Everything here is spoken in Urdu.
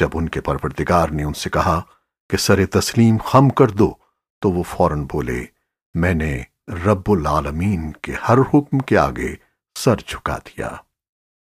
جب ان کے پروردگار نے ان سے کہا کہ سر تسلیم خم کر دو، تو وہ فوراً بولے، میں نے رب العالمین کے ہر حکم کے آگے سر جھکا دیا۔